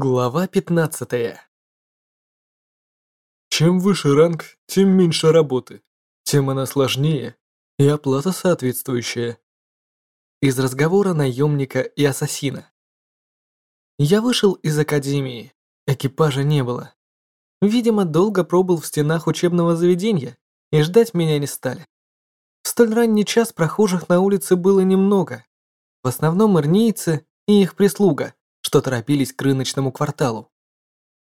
Глава 15 Чем выше ранг, тем меньше работы, тем она сложнее, и оплата соответствующая. Из разговора наемника и ассасина. Я вышел из академии, экипажа не было. Видимо, долго пробыл в стенах учебного заведения, и ждать меня не стали. В столь ранний час прохожих на улице было немного. В основном ирнийцы и их прислуга – что торопились к рыночному кварталу.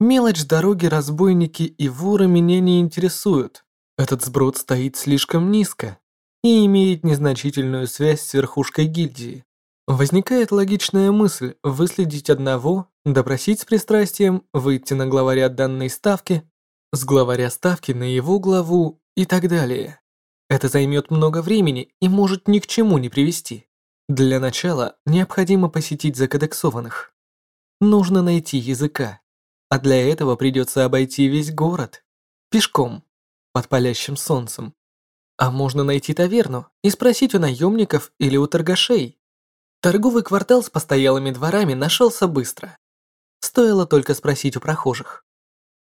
Мелочь дороги, разбойники и воры меня не интересуют. Этот сброд стоит слишком низко и имеет незначительную связь с верхушкой гильдии. Возникает логичная мысль выследить одного, допросить с пристрастием, выйти на главаря данной ставки, с главаря ставки на его главу и так далее. Это займет много времени и может ни к чему не привести. Для начала необходимо посетить закодексованных. Нужно найти языка. А для этого придется обойти весь город. Пешком. Под палящим солнцем. А можно найти таверну и спросить у наемников или у торгашей. Торговый квартал с постоялыми дворами нашелся быстро. Стоило только спросить у прохожих.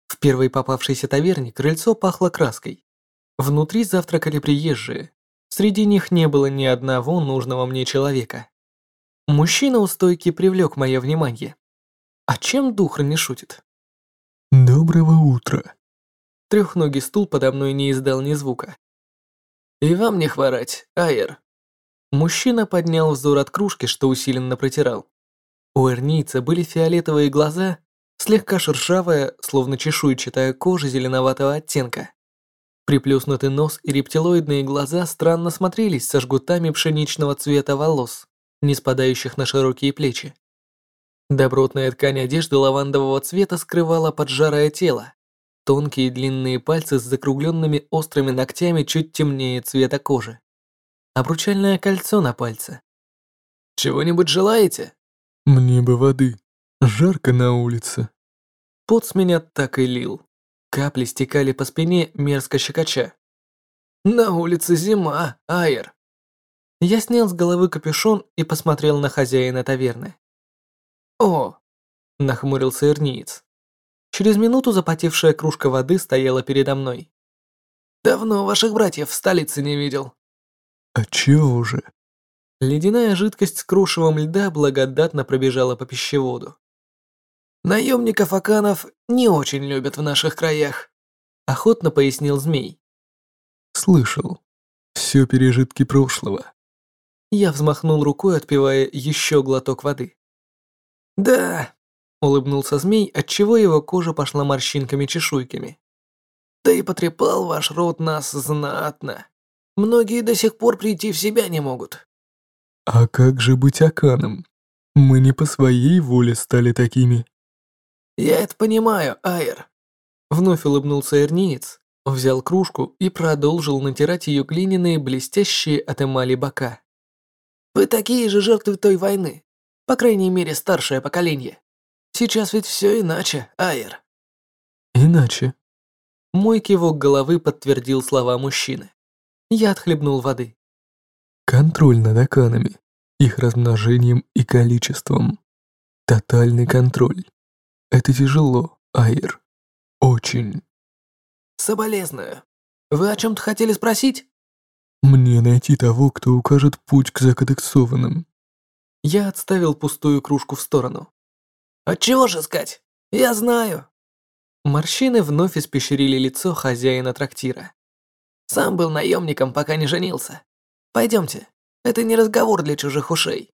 В первой попавшейся таверне крыльцо пахло краской. Внутри завтракали приезжие. Среди них не было ни одного нужного мне человека. Мужчина у стойки привлек мое внимание. А чем Духр не шутит? Доброго утра. Трехногий стул подо мной не издал ни звука. И вам не хворать, Айер. Мужчина поднял взор от кружки, что усиленно протирал. У эрнийца были фиолетовые глаза, слегка шершавая, словно чешуйчатая кожа зеленоватого оттенка. Приплюснутый нос и рептилоидные глаза странно смотрелись со жгутами пшеничного цвета волос, не спадающих на широкие плечи. Добротная ткань одежды лавандового цвета скрывала поджарое тело. Тонкие длинные пальцы с закругленными острыми ногтями чуть темнее цвета кожи. Обручальное кольцо на пальце. «Чего-нибудь желаете?» «Мне бы воды. Жарко на улице». Пот с меня так и лил. Капли стекали по спине, мерзко щекоча. «На улице зима, Айр». Я снял с головы капюшон и посмотрел на хозяина таверны. «О!» – нахмурился Эрниец. Через минуту запотевшая кружка воды стояла передо мной. «Давно ваших братьев в столице не видел». «А чего же?» Ледяная жидкость с крушевом льда благодатно пробежала по пищеводу. «Наемников Аканов не очень любят в наших краях», – охотно пояснил змей. «Слышал. Все пережитки прошлого». Я взмахнул рукой, отпивая еще глоток воды. «Да», — улыбнулся змей, отчего его кожа пошла морщинками-чешуйками. «Да и потрепал ваш род нас знатно. Многие до сих пор прийти в себя не могут». «А как же быть Аканом? Мы не по своей воле стали такими». «Я это понимаю, Айр». Вновь улыбнулся Эрниец, взял кружку и продолжил натирать ее глиняные, блестящие от эмали бока. «Вы такие же жертвы той войны. По крайней мере, старшее поколение. Сейчас ведь все иначе, Айр. Иначе. Мой кивок головы подтвердил слова мужчины. Я отхлебнул воды. Контроль над аканами, их размножением и количеством. Тотальный контроль. Это тяжело, Айр. Очень. Соболезную. Вы о чем-то хотели спросить? Мне найти того, кто укажет путь к закодексованным. Я отставил пустую кружку в сторону. «Отчего же искать? Я знаю!» Морщины вновь испещрили лицо хозяина трактира. «Сам был наемником, пока не женился. Пойдемте, это не разговор для чужих ушей».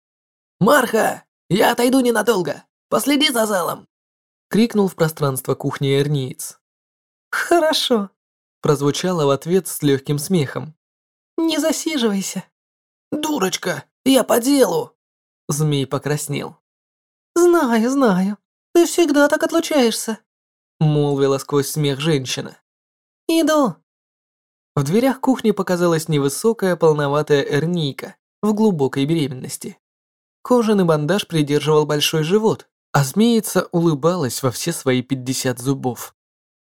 «Марха, я отойду ненадолго. Последи за залом!» Крикнул в пространство кухни Эрниец. «Хорошо», прозвучало в ответ с легким смехом. «Не засиживайся». «Дурочка, я по делу!» Змей покраснел. «Знаю, знаю. Ты всегда так отлучаешься», молвила сквозь смех женщина. «Иду». В дверях кухни показалась невысокая полноватая эрнийка в глубокой беременности. Кожаный бандаж придерживал большой живот, а змеица улыбалась во все свои 50 зубов.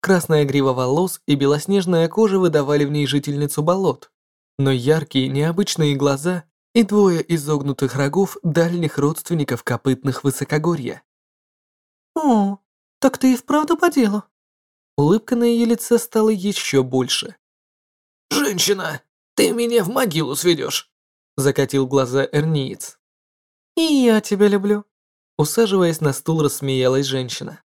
Красная грива волос и белоснежная кожа выдавали в ней жительницу болот, но яркие необычные глаза и двое изогнутых рогов дальних родственников копытных высокогорья. «О, так ты и вправду по делу?» Улыбка на ее лице стала еще больше. «Женщина, ты меня в могилу сведешь!» Закатил глаза Эрниец. «И я тебя люблю!» Усаживаясь на стул, рассмеялась женщина.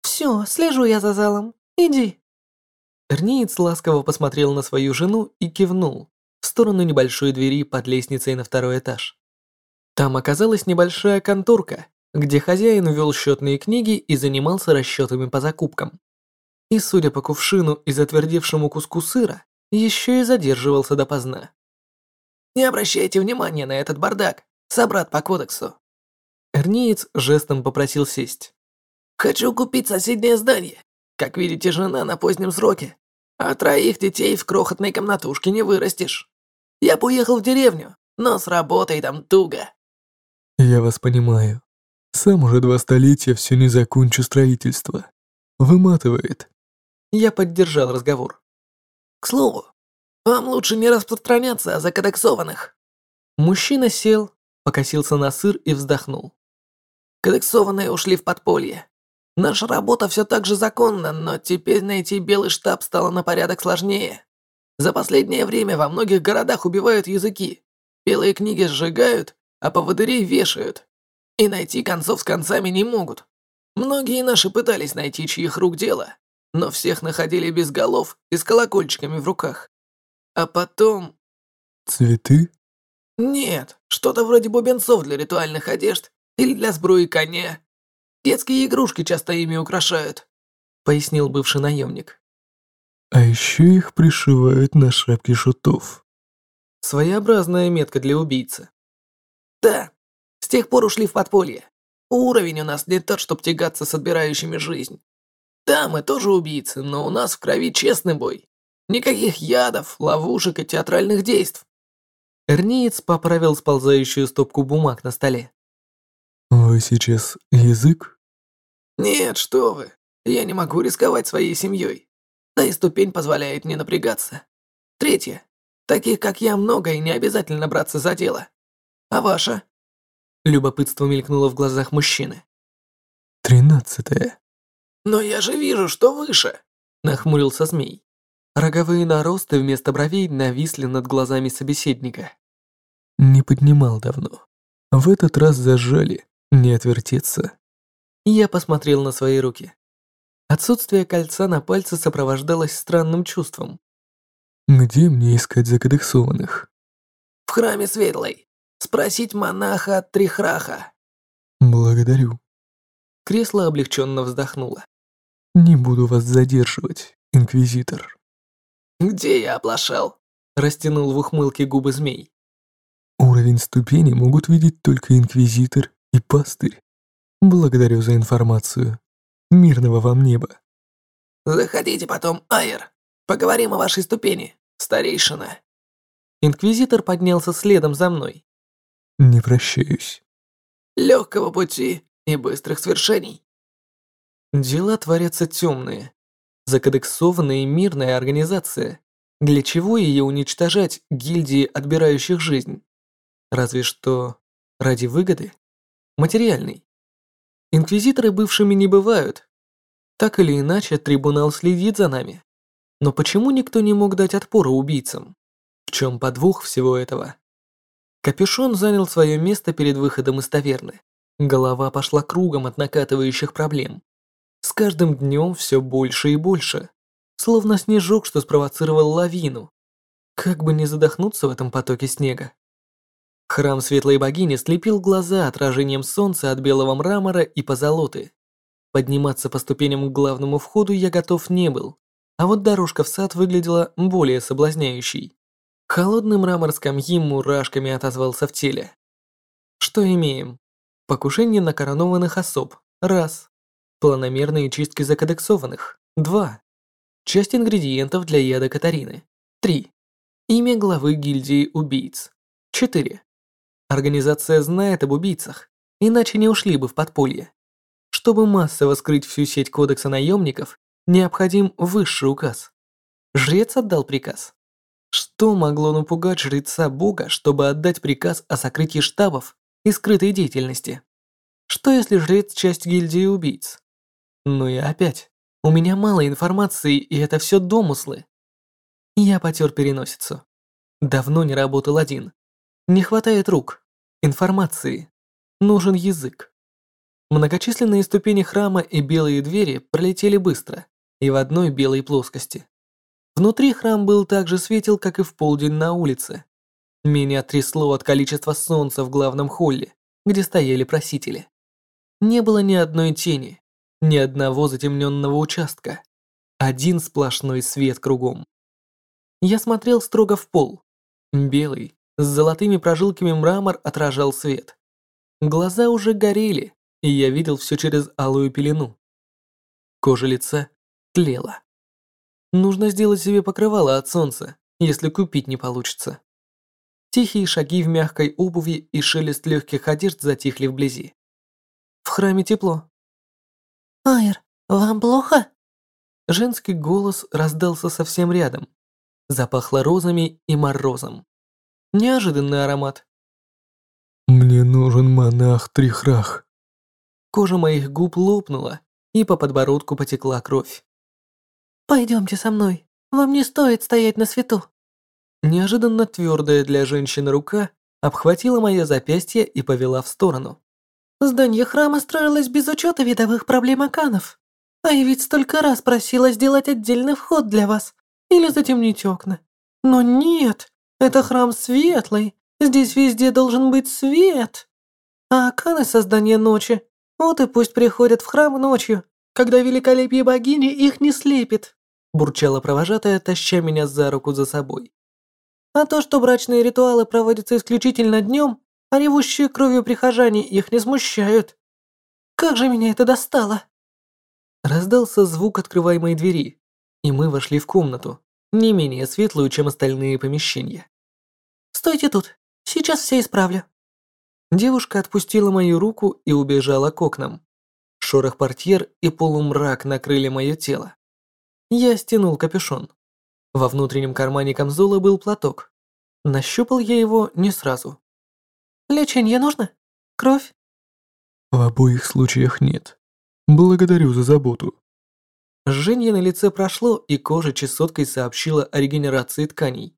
«Все, слежу я за залом. Иди!» Эрниец ласково посмотрел на свою жену и кивнул сторону небольшой двери под лестницей на второй этаж. Там оказалась небольшая конторка, где хозяин вел счетные книги и занимался расчетами по закупкам. И, судя по кувшину и затвердевшему куску сыра, еще и задерживался допоздна. «Не обращайте внимания на этот бардак, собрат по кодексу». Эрниец жестом попросил сесть. «Хочу купить соседнее здание. Как видите, жена на позднем сроке, а троих детей в крохотной комнатушке не вырастешь. Я поехал в деревню, но с работой там туго». «Я вас понимаю. Сам уже два столетия все не закончу строительство. Выматывает». Я поддержал разговор. К слову, вам лучше не распространяться о закодексованных. Мужчина сел, покосился на сыр и вздохнул. Кодексованные ушли в подполье. Наша работа все так же законна, но теперь найти белый штаб стало на порядок сложнее. За последнее время во многих городах убивают языки. Белые книги сжигают, а поводырей вешают. И найти концов с концами не могут. Многие наши пытались найти чьих рук дело, но всех находили без голов и с колокольчиками в руках. А потом... Цветы? Нет, что-то вроде бубенцов для ритуальных одежд или для сбруи коня. Детские игрушки часто ими украшают, пояснил бывший наемник. А еще их пришивают на шапки шутов. Своеобразная метка для убийцы. Да, с тех пор ушли в подполье. Уровень у нас не тот, чтобы тягаться с отбирающими жизнь. Да, мы тоже убийцы, но у нас в крови честный бой. Никаких ядов, ловушек и театральных действий. Эрниец поправил сползающую стопку бумаг на столе. «Вы сейчас язык?» «Нет, что вы. Я не могу рисковать своей семьей. Да и ступень позволяет не напрягаться. Третье. Таких, как я, много и не обязательно браться за дело. А ваша?» Любопытство мелькнуло в глазах мужчины. «Тринадцатое». «Но я же вижу, что выше!» Нахмурился змей. Роговые наросты вместо бровей нависли над глазами собеседника. Не поднимал давно. В этот раз зажали, не отвертеться. Я посмотрел на свои руки. Отсутствие кольца на пальце сопровождалось странным чувством. Где мне искать закодексованных? В храме Светлой. Спросить монаха Трихраха. Благодарю. Кресло облегченно вздохнуло. Не буду вас задерживать, инквизитор. Где я оплошал? Растянул в ухмылке губы змей. Уровень ступени могут видеть только инквизитор и пастырь. Благодарю за информацию. Мирного вам неба. Заходите потом, Айер. Поговорим о вашей ступени, старейшина. Инквизитор поднялся следом за мной. Не прощаюсь. Легкого пути и быстрых свершений. Дела творятся темные. Закодексованная и мирная организация. Для чего ее уничтожать гильдии, отбирающих жизнь? Разве что ради выгоды? Материальной. Инквизиторы бывшими не бывают. Так или иначе, трибунал следит за нами. Но почему никто не мог дать отпора убийцам? В чем подвох всего этого? Капюшон занял свое место перед выходом из таверны. Голова пошла кругом от накатывающих проблем. С каждым днем все больше и больше. Словно снежок, что спровоцировал лавину. Как бы не задохнуться в этом потоке снега. Храм Светлой Богини слепил глаза отражением солнца от белого мрамора и позолоты. Подниматься по ступеням к главному входу я готов не был, а вот дорожка в сад выглядела более соблазняющей. Холодный мрамор скамьи мурашками отозвался в теле. Что имеем? Покушение на коронованных особ. Раз. Планомерные чистки закодексованных. Два. Часть ингредиентов для яда Катарины. Три. Имя главы гильдии убийц. Четыре. Организация знает об убийцах, иначе не ушли бы в подполье. Чтобы массово скрыть всю сеть кодекса наемников, необходим высший указ. Жрец отдал приказ. Что могло напугать жреца бога, чтобы отдать приказ о сокрытии штабов и скрытой деятельности? Что если жрец часть гильдии убийц? Ну и опять, у меня мало информации, и это все домыслы. Я потер переносицу. Давно не работал один. Не хватает рук, информации. Нужен язык. Многочисленные ступени храма и белые двери пролетели быстро и в одной белой плоскости. Внутри храм был так же светел, как и в полдень на улице. Меня трясло от количества солнца в главном холле, где стояли просители. Не было ни одной тени, ни одного затемненного участка. Один сплошной свет кругом. Я смотрел строго в пол. Белый, с золотыми прожилками мрамор отражал свет. Глаза уже горели, и я видел все через алую пелену. Кожа лица тлела. Нужно сделать себе покрывало от солнца, если купить не получится. Тихие шаги в мягкой обуви и шелест легких одежд затихли вблизи. В храме тепло. «Айр, вам плохо?» Женский голос раздался совсем рядом. Запахло розами и морозом. Неожиданный аромат. «Мне нужен монах Трихрах». Кожа моих губ лопнула, и по подбородку потекла кровь. «Пойдемте со мной. Вам не стоит стоять на свету». Неожиданно твердая для женщины рука обхватила мое запястье и повела в сторону. Здание храма строилось без учета видовых проблем Аканов. А я ведь столько раз просила сделать отдельный вход для вас или затемнить окна. Но нет, это храм светлый, здесь везде должен быть свет. А Аканы создание ночи, вот и пусть приходят в храм ночью, когда великолепие богини их не слепит. Бурчала провожатая, таща меня за руку за собой. А то, что брачные ритуалы проводятся исключительно днем, а ревущие кровью прихожане их не смущают. Как же меня это достало!» Раздался звук открываемой двери, и мы вошли в комнату, не менее светлую, чем остальные помещения. «Стойте тут, сейчас все исправлю». Девушка отпустила мою руку и убежала к окнам. Шорох портьер и полумрак накрыли мое тело. Я стянул капюшон. Во внутреннем кармане камзола был платок. Нащупал я его не сразу. Лечение нужно? Кровь? В обоих случаях нет. Благодарю за заботу. Жжение на лице прошло, и кожа чесоткой сообщила о регенерации тканей.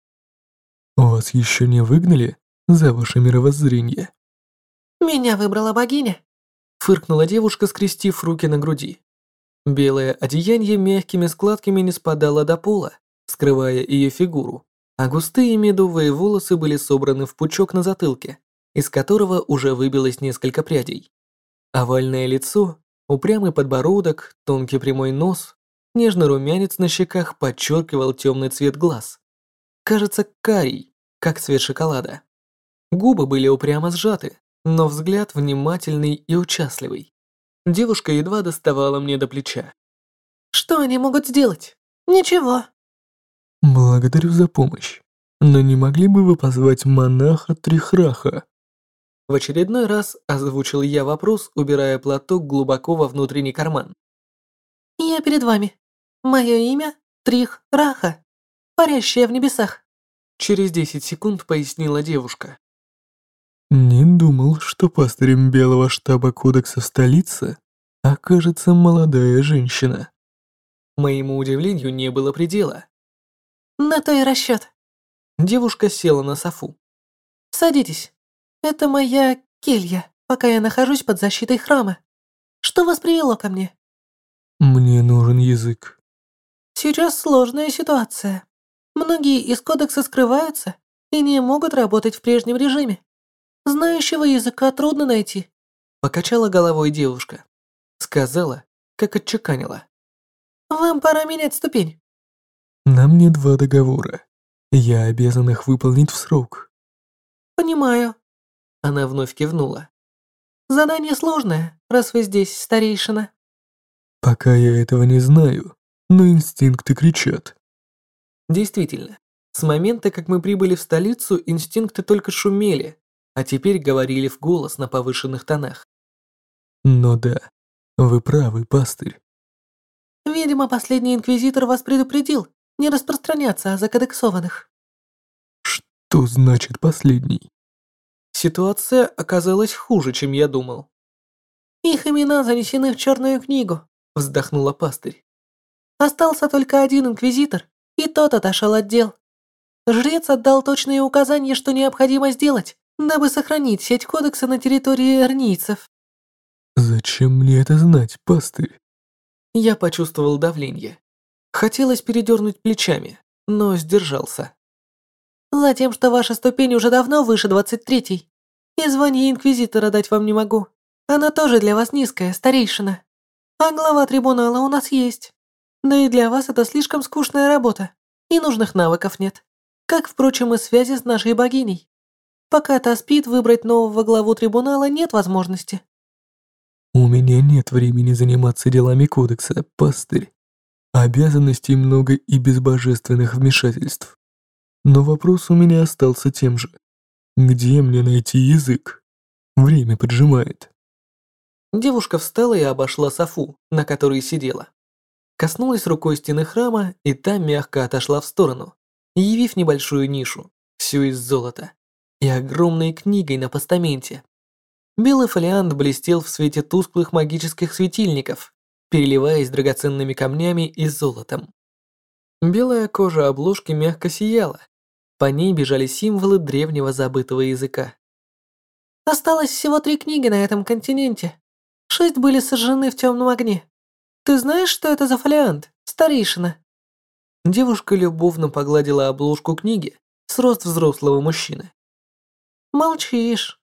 Вас еще не выгнали за ваше мировоззрение? Меня выбрала богиня. Фыркнула девушка, скрестив руки на груди. Белое одеяние мягкими складками не спадало до пола, скрывая ее фигуру, а густые медовые волосы были собраны в пучок на затылке из которого уже выбилось несколько прядей. Овальное лицо, упрямый подбородок, тонкий прямой нос, нежный румянец на щеках подчеркивал темный цвет глаз. Кажется, карий, как цвет шоколада. Губы были упрямо сжаты, но взгляд внимательный и участливый. Девушка едва доставала мне до плеча. «Что они могут сделать? Ничего». «Благодарю за помощь. Но не могли бы вы позвать монаха Трихраха?» В очередной раз озвучил я вопрос, убирая платок глубоко во внутренний карман. «Я перед вами. Мое имя Трих Раха, парящая в небесах». Через 10 секунд пояснила девушка. «Не думал, что пастырем Белого штаба Кодекса столицы окажется молодая женщина». Моему удивлению не было предела. «На то и расчет». Девушка села на софу. «Садитесь». Это моя келья, пока я нахожусь под защитой храма. Что вас привело ко мне? Мне нужен язык. Сейчас сложная ситуация. Многие из кодекса скрываются и не могут работать в прежнем режиме. Знающего языка трудно найти. Покачала головой девушка. Сказала, как отчеканила. Вам пора менять ступень. На мне два договора. Я обязан их выполнить в срок. Понимаю. Она вновь кивнула. «Задание сложное, раз вы здесь, старейшина». «Пока я этого не знаю, но инстинкты кричат». Действительно, с момента, как мы прибыли в столицу, инстинкты только шумели, а теперь говорили в голос на повышенных тонах. Но да, вы правы, пастырь. Видимо, последний инквизитор вас предупредил не распространяться о закодексованных. Что значит последний? Ситуация оказалась хуже, чем я думал. Их имена занесены в черную книгу», — вздохнула пастырь. «Остался только один инквизитор, и тот отошел от дел. Жрец отдал точные указания, что необходимо сделать, дабы сохранить сеть кодекса на территории эрнийцев». «Зачем мне это знать, пастырь?» Я почувствовал давление. Хотелось передернуть плечами, но сдержался. «Затем, что ваша ступень уже давно выше двадцать третьей, и звание инквизитора дать вам не могу. Она тоже для вас низкая, старейшина. А глава трибунала у нас есть. Да и для вас это слишком скучная работа, и нужных навыков нет. Как, впрочем, и связи с нашей богиней. Пока та спит, выбрать нового главу трибунала нет возможности. У меня нет времени заниматься делами кодекса, пастырь. Обязанностей много и без божественных вмешательств. Но вопрос у меня остался тем же. Где мне найти язык? Время поджимает. Девушка встала и обошла софу, на которой сидела. Коснулась рукой стены храма, и та мягко отошла в сторону, явив небольшую нишу, всю из золота, и огромной книгой на постаменте. Белый фолиант блестел в свете тусклых магических светильников, переливаясь драгоценными камнями и золотом. Белая кожа обложки мягко сияла, по ней бежали символы древнего забытого языка. Осталось всего три книги на этом континенте. Шесть были сожжены в темном огне. Ты знаешь, что это за фолиант, старейшина?» Девушка любовно погладила обложку книги с рост взрослого мужчины. «Молчишь.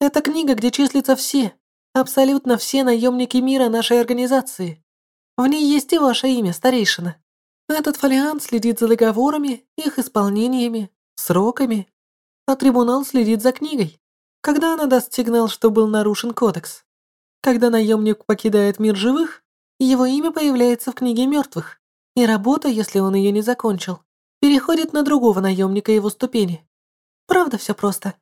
Это книга, где числятся все, абсолютно все наемники мира нашей организации. В ней есть и ваше имя, старейшина. Этот фолиант следит за договорами, их исполнениями, сроками, а трибунал следит за книгой, когда она даст сигнал, что был нарушен кодекс. Когда наемник покидает мир живых, его имя появляется в книге мертвых, и работа, если он ее не закончил, переходит на другого наемника его ступени. Правда все просто.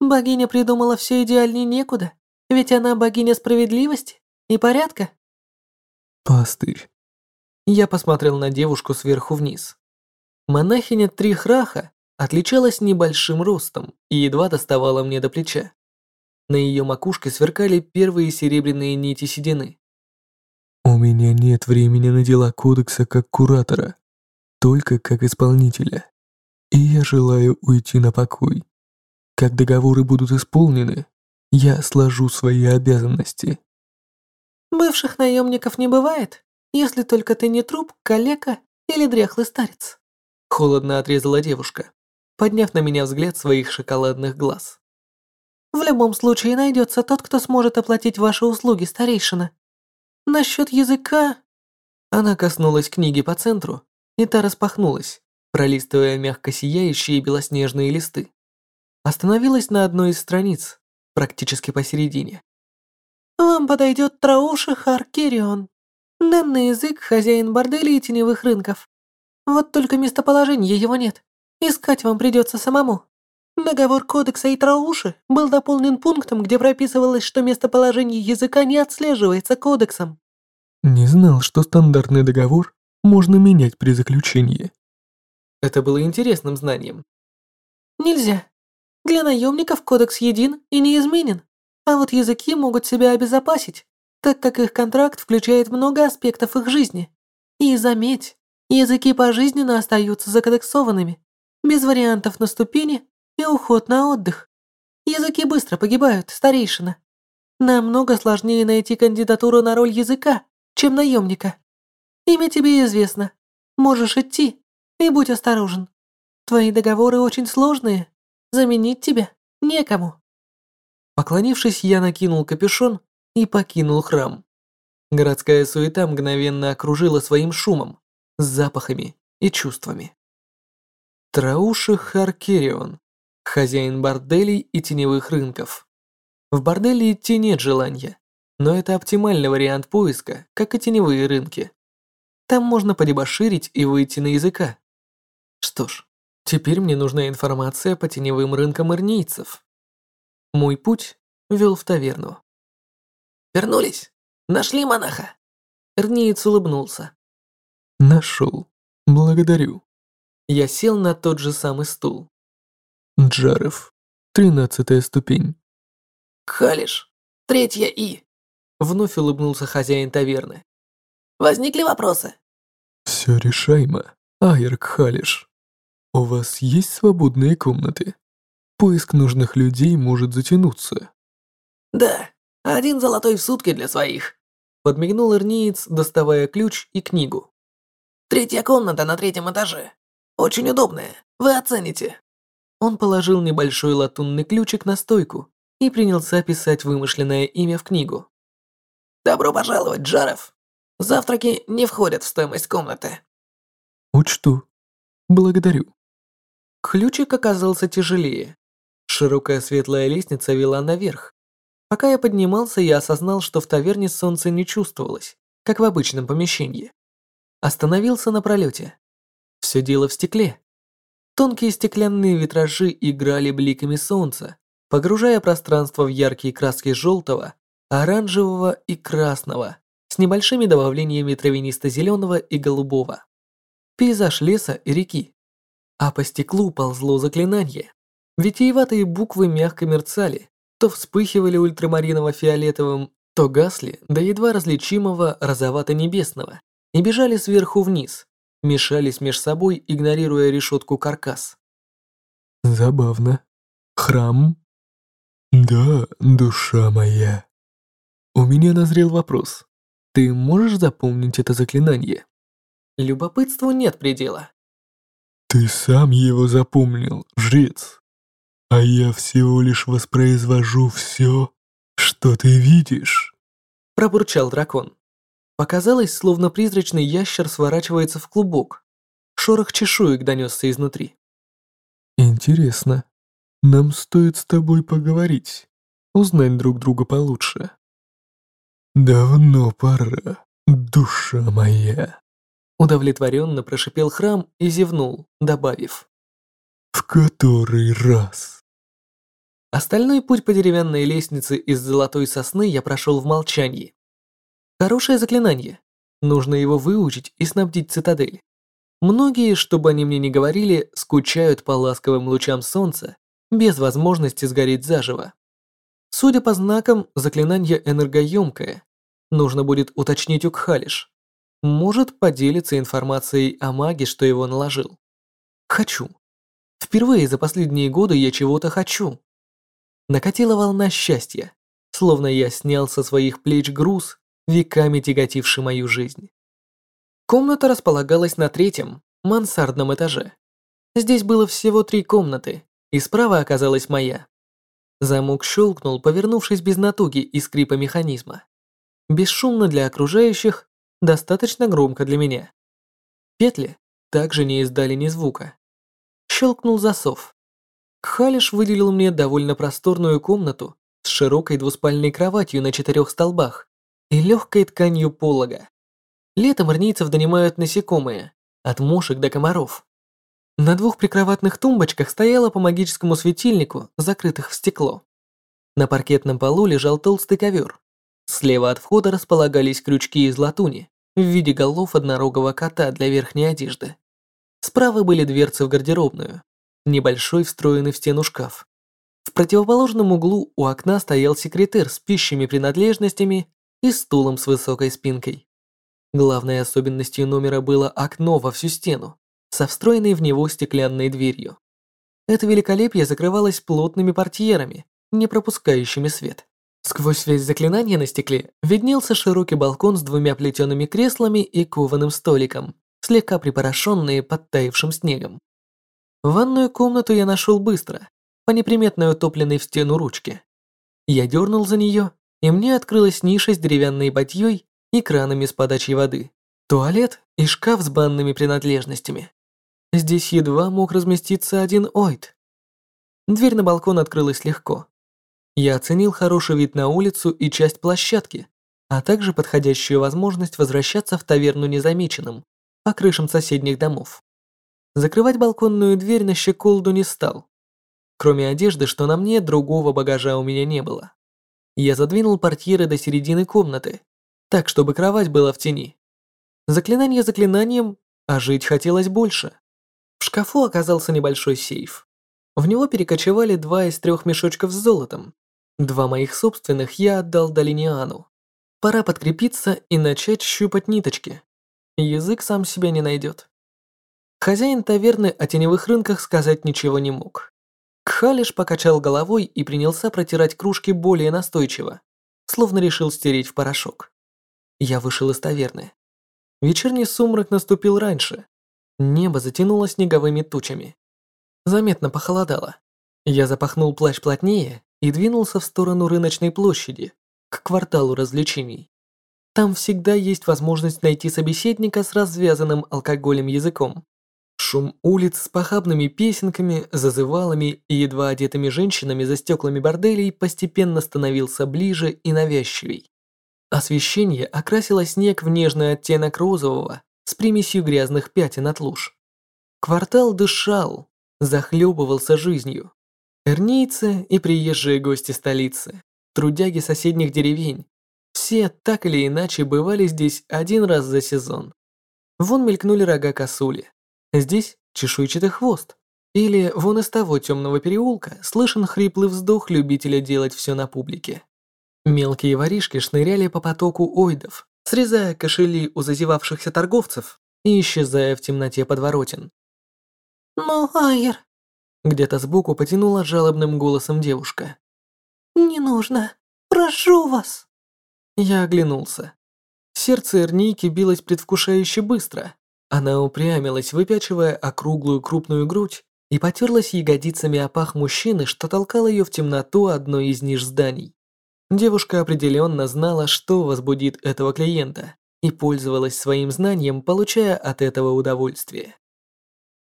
Богиня придумала все идеальнее некуда, ведь она богиня справедливости и порядка. Пастырь. Я посмотрел на девушку сверху вниз. Монахиня Трихраха отличалась небольшим ростом и едва доставала мне до плеча. На ее макушке сверкали первые серебряные нити седины. «У меня нет времени на дела кодекса как куратора, только как исполнителя. И я желаю уйти на покой. Как договоры будут исполнены, я сложу свои обязанности». «Бывших наемников не бывает, если только ты не труп, калека или дряхлый старец». Холодно отрезала девушка, подняв на меня взгляд своих шоколадных глаз. В любом случае найдется тот, кто сможет оплатить ваши услуги, старейшина. Насчет языка...» Она коснулась книги по центру, и та распахнулась, пролистывая мягко сияющие белоснежные листы. Остановилась на одной из страниц, практически посередине. «Вам подойдет Трауши Харкерион. Данный язык – хозяин борделей и теневых рынков. Вот только местоположения его нет. Искать вам придется самому». Договор Кодекса и Трауши был дополнен пунктом, где прописывалось, что местоположение языка не отслеживается Кодексом. Не знал, что стандартный договор можно менять при заключении. Это было интересным знанием. Нельзя. Для наемников Кодекс един и неизменен, а вот языки могут себя обезопасить, так как их контракт включает много аспектов их жизни. И заметь, языки пожизненно остаются закодексованными, без вариантов на ступени и уход на отдых. Языки быстро погибают, старейшина. Намного сложнее найти кандидатуру на роль языка, чем наемника. Имя тебе известно. Можешь идти и будь осторожен. Твои договоры очень сложные. Заменить тебя некому. Поклонившись, я накинул капюшон и покинул храм. Городская суета мгновенно окружила своим шумом, запахами и чувствами. Трауши Харкерион хозяин борделей и теневых рынков. В борделе идти нет желания, но это оптимальный вариант поиска, как и теневые рынки. Там можно подебоширить и выйти на языка. Что ж, теперь мне нужна информация по теневым рынкам ирнийцев. Мой путь вел в таверну. «Вернулись? Нашли монаха?» Ирниец улыбнулся. «Нашел. Благодарю». Я сел на тот же самый стул. Джаров. Тринадцатая ступень. Халиш. Третья И. Вновь улыбнулся хозяин таверны. Возникли вопросы? Все решаемо, Айрк Халиш. У вас есть свободные комнаты? Поиск нужных людей может затянуться. Да, один золотой в сутки для своих. Подмигнул Эрниец, доставая ключ и книгу. Третья комната на третьем этаже. Очень удобная. Вы оцените. Он положил небольшой латунный ключик на стойку и принялся писать вымышленное имя в книгу. «Добро пожаловать, Джаров. Завтраки не входят в стоимость комнаты». «Учту. Благодарю». Ключик оказался тяжелее. Широкая светлая лестница вела наверх. Пока я поднимался, я осознал, что в таверне солнце не чувствовалось, как в обычном помещении. Остановился на пролете. Все дело в стекле. Тонкие стеклянные витражи играли бликами солнца, погружая пространство в яркие краски желтого, оранжевого и красного, с небольшими добавлениями травянисто-зеленого и голубого. Пейзаж леса и реки. А по стеклу ползло заклинание. Витиеватые буквы мягко мерцали, то вспыхивали ультрамариново-фиолетовым, то гасли до едва различимого розовато-небесного и бежали сверху вниз, мешались меж собой, игнорируя решетку каркас. Забавно. Храм? Да, душа моя. У меня назрел вопрос. Ты можешь запомнить это заклинание? Любопытству нет предела. Ты сам его запомнил, жрец. А я всего лишь воспроизвожу все, что ты видишь. Пробурчал дракон. Показалось, словно призрачный ящер сворачивается в клубок. Шорох чешуек донесся изнутри. Интересно. Нам стоит с тобой поговорить, узнать друг друга получше. Давно пора, душа моя. Удовлетворенно прошипел храм и зевнул, добавив. В который раз? Остальной путь по деревянной лестнице из золотой сосны я прошел в молчании. Хорошее заклинание. Нужно его выучить и снабдить цитадель. Многие, чтобы они мне не говорили, скучают по ласковым лучам солнца, без возможности сгореть заживо. Судя по знакам, заклинание энергоемкое. Нужно будет уточнить у Кхалиш. Может поделиться информацией о маге, что его наложил. Хочу. Впервые за последние годы я чего-то хочу. Накатила волна счастья, словно я снял со своих плеч груз веками тяготивший мою жизнь. Комната располагалась на третьем, мансардном этаже. Здесь было всего три комнаты, и справа оказалась моя. Замок щелкнул, повернувшись без натуги и скрипа механизма. Бесшумно для окружающих, достаточно громко для меня. Петли также не издали ни звука. Щелкнул засов. Кхалиш выделил мне довольно просторную комнату с широкой двуспальной кроватью на четырех столбах и легкой тканью полога. Летом арнийцев донимают насекомые, от мушек до комаров. На двух прикроватных тумбочках стояло по магическому светильнику, закрытых в стекло. На паркетном полу лежал толстый ковер. Слева от входа располагались крючки из латуни в виде голов однорогого кота для верхней одежды. Справа были дверцы в гардеробную, небольшой встроенный в стену шкаф. В противоположном углу у окна стоял секретер с пищими принадлежностями и стулом с высокой спинкой. Главной особенностью номера было окно во всю стену, со встроенной в него стеклянной дверью. Это великолепие закрывалось плотными портьерами, не пропускающими свет. Сквозь весь заклинание на стекле виднелся широкий балкон с двумя плетеными креслами и кованым столиком, слегка припорошенные подтаившим снегом. Ванную комнату я нашел быстро, по неприметной утопленной в стену ручке. Я дернул за нее, и мне открылась ниша с деревянной бадьей и кранами с подачей воды, туалет и шкаф с банными принадлежностями. Здесь едва мог разместиться один ойт. Дверь на балкон открылась легко. Я оценил хороший вид на улицу и часть площадки, а также подходящую возможность возвращаться в таверну незамеченным по крышам соседних домов. Закрывать балконную дверь на щеколду не стал. Кроме одежды, что на мне, другого багажа у меня не было. Я задвинул портьеры до середины комнаты, так, чтобы кровать была в тени. Заклинание заклинанием, а жить хотелось больше. В шкафу оказался небольшой сейф. В него перекочевали два из трех мешочков с золотом. Два моих собственных я отдал Долиниану. Пора подкрепиться и начать щупать ниточки. Язык сам себя не найдет. Хозяин таверны о теневых рынках сказать ничего не мог. Кхалиш покачал головой и принялся протирать кружки более настойчиво, словно решил стереть в порошок. Я вышел из таверны. Вечерний сумрак наступил раньше. Небо затянуло снеговыми тучами. Заметно похолодало. Я запахнул плащ плотнее и двинулся в сторону рыночной площади, к кварталу развлечений. Там всегда есть возможность найти собеседника с развязанным алкоголем языком. Шум улиц с похабными песенками, зазывалами и едва одетыми женщинами за стеклами борделей постепенно становился ближе и навязчивей. Освещение окрасило снег в нежный оттенок розового с примесью грязных пятен от луж. Квартал дышал, захлебывался жизнью. Эрнийцы и приезжие гости столицы, трудяги соседних деревень, все так или иначе бывали здесь один раз за сезон. Вон мелькнули рога косули, здесь чешуйчатый хвост. Или вон из того темного переулка слышен хриплый вздох любителя делать все на публике. Мелкие воришки шныряли по потоку ойдов, срезая кошели у зазевавшихся торговцев и исчезая в темноте подворотен. «Ну, Айер!» Где-то сбоку потянула жалобным голосом девушка. «Не нужно! Прошу вас!» Я оглянулся. Сердце Эрники билось предвкушающе быстро. Она упрямилась, выпячивая округлую крупную грудь и потерлась ягодицами о пах мужчины, что толкал ее в темноту одной из ниш зданий. Девушка определенно знала, что возбудит этого клиента, и пользовалась своим знанием, получая от этого удовольствие.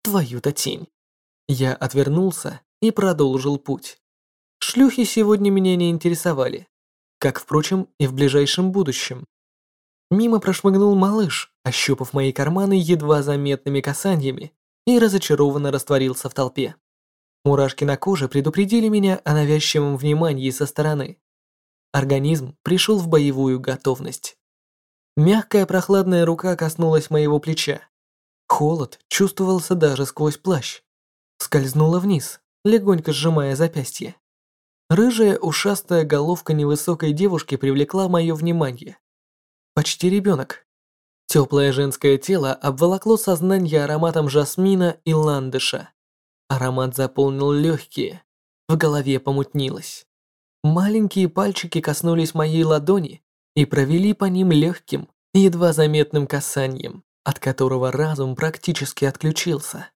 Твою-то тень. Я отвернулся и продолжил путь. Шлюхи сегодня меня не интересовали, как, впрочем, и в ближайшем будущем. Мимо прошмыгнул малыш, ощупав мои карманы едва заметными касаниями, и разочарованно растворился в толпе. Мурашки на коже предупредили меня о навязчивом внимании со стороны. Организм пришел в боевую готовность. Мягкая прохладная рука коснулась моего плеча. Холод чувствовался даже сквозь плащ. Скользнула вниз, легонько сжимая запястье. Рыжая ушастая головка невысокой девушки привлекла мое внимание. Почти ребенок. Теплое женское тело обволокло сознание ароматом жасмина и ландыша. Аромат заполнил легкие, в голове помутнилось. Маленькие пальчики коснулись моей ладони и провели по ним легким, едва заметным касанием, от которого разум практически отключился.